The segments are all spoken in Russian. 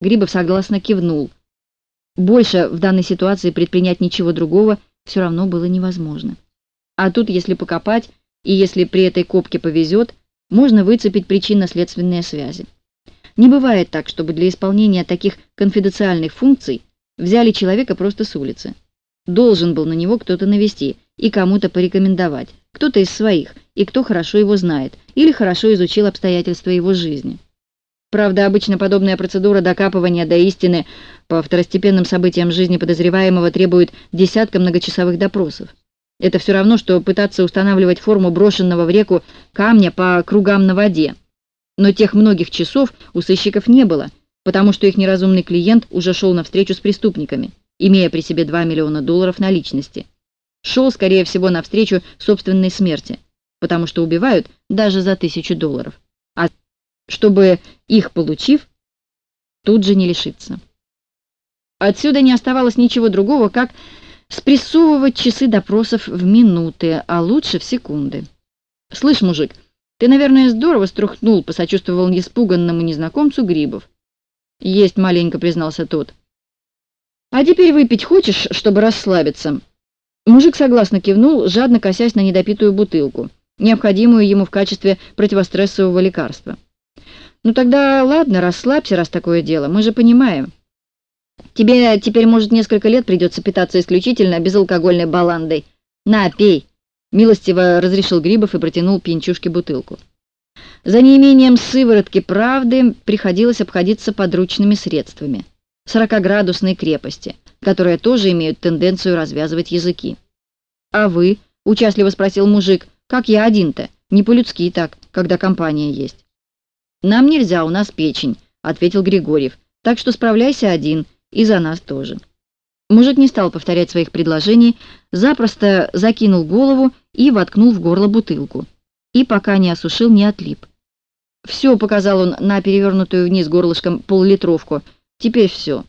Грибов согласно кивнул. Больше в данной ситуации предпринять ничего другого все равно было невозможно. А тут, если покопать, и если при этой копке повезет, можно выцепить причинно-следственные связи. Не бывает так, чтобы для исполнения таких конфиденциальных функций взяли человека просто с улицы. Должен был на него кто-то навести и кому-то порекомендовать, кто-то из своих, и кто хорошо его знает, или хорошо изучил обстоятельства его жизни. Правда, обычно подобная процедура докапывания до истины по второстепенным событиям жизни подозреваемого требует десятка многочасовых допросов. Это все равно, что пытаться устанавливать форму брошенного в реку камня по кругам на воде. Но тех многих часов у сыщиков не было, потому что их неразумный клиент уже шел на встречу с преступниками, имея при себе 2 миллиона долларов наличности. Шел, скорее всего, навстречу собственной смерти, потому что убивают даже за тысячу долларов. Чтобы их получив, тут же не лишиться. Отсюда не оставалось ничего другого, как спрессовывать часы допросов в минуты, а лучше в секунды. «Слышь, мужик, ты, наверное, здорово струхнул», — посочувствовал испуганному незнакомцу Грибов. «Есть маленько», — признался тот. «А теперь выпить хочешь, чтобы расслабиться?» Мужик согласно кивнул, жадно косясь на недопитую бутылку, необходимую ему в качестве противострессового лекарства. «Ну тогда ладно, расслабься, раз такое дело, мы же понимаем. Тебе теперь, может, несколько лет придется питаться исключительно безалкогольной баландой. На, пей!» Милостиво разрешил Грибов и протянул пьянчушке бутылку. За неимением сыворотки правды приходилось обходиться подручными средствами. Сорокоградусной крепости, которые тоже имеют тенденцию развязывать языки. «А вы?» — участливо спросил мужик. «Как я один-то? Не по-людски так, когда компания есть». «Нам нельзя, у нас печень», — ответил Григорьев. «Так что справляйся один, и за нас тоже». Мужик не стал повторять своих предложений, запросто закинул голову и воткнул в горло бутылку. И пока не осушил, не отлип. «Все», — показал он на перевернутую вниз горлышком полулитровку, — «теперь все».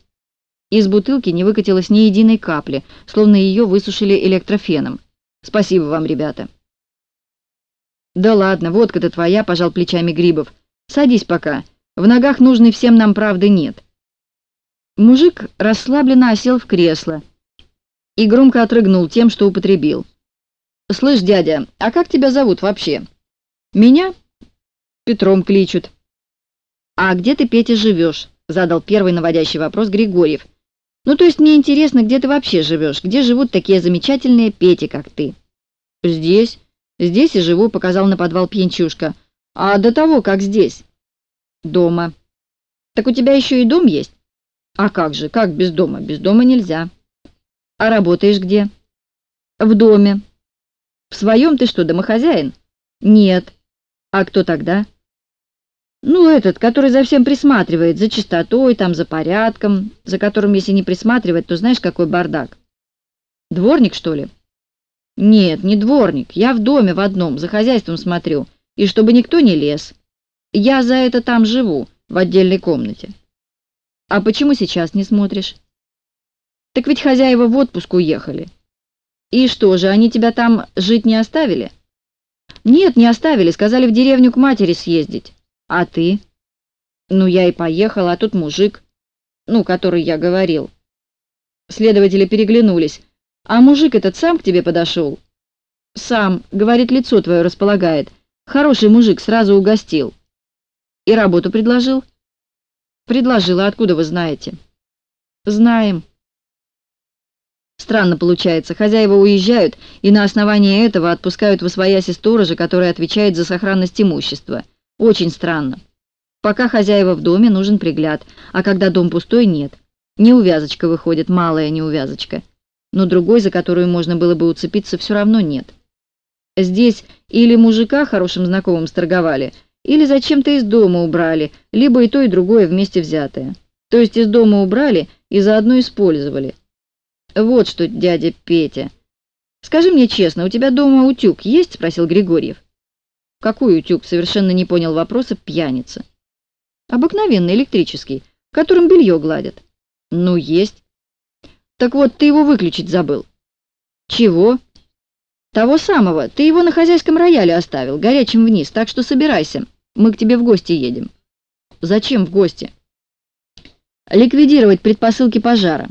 Из бутылки не выкатилось ни единой капли, словно ее высушили электрофеном. «Спасибо вам, ребята». «Да ладно, водка-то твоя», — пожал плечами Грибов. Садись пока. В ногах нужной всем нам правды нет». Мужик расслабленно осел в кресло и громко отрыгнул тем, что употребил. «Слышь, дядя, а как тебя зовут вообще?» «Меня?» «Петром кличут». «А где ты, Петя, живешь?» — задал первый наводящий вопрос Григорьев. «Ну, то есть мне интересно, где ты вообще живешь? Где живут такие замечательные Пети, как ты?» «Здесь. Здесь и живу», — показал на подвал пьянчушка. А до того, как здесь? Дома. Так у тебя еще и дом есть? А как же, как без дома? Без дома нельзя. А работаешь где? В доме. В своем ты что, домохозяин? Нет. А кто тогда? Ну, этот, который за всем присматривает, за чистотой, там, за порядком, за которым, если не присматривать, то знаешь, какой бардак. Дворник, что ли? Нет, не дворник. Я в доме в одном, за хозяйством смотрю и чтобы никто не лез. Я за это там живу, в отдельной комнате. А почему сейчас не смотришь? Так ведь хозяева в отпуск уехали. И что же, они тебя там жить не оставили? Нет, не оставили, сказали в деревню к матери съездить. А ты? Ну, я и поехала, а тут мужик, ну, который я говорил. Следователи переглянулись. А мужик этот сам к тебе подошел? Сам, говорит, лицо твое располагает. Хороший мужик, сразу угостил. И работу предложил? Предложила, откуда вы знаете? Знаем. Странно получается, хозяева уезжают, и на основании этого отпускают в освояси сторожа, который отвечает за сохранность имущества. Очень странно. Пока хозяева в доме, нужен пригляд, а когда дом пустой, нет. Неувязочка выходит, малая неувязочка. Но другой, за которую можно было бы уцепиться, все равно нет. Здесь или мужика хорошим знакомым сторговали, или зачем-то из дома убрали, либо и то, и другое вместе взятое. То есть из дома убрали и заодно использовали. Вот что, дядя Петя. Скажи мне честно, у тебя дома утюг есть? спросил Григорьев. Какой утюг? Совершенно не понял вопроса пьяница. Обыкновенный электрический, которым белье гладят. Ну, есть. Так вот, ты его выключить забыл. Чего? «Того самого. Ты его на хозяйском рояле оставил, горячим вниз, так что собирайся. Мы к тебе в гости едем». «Зачем в гости?» ликвидировать предпосылки пожара.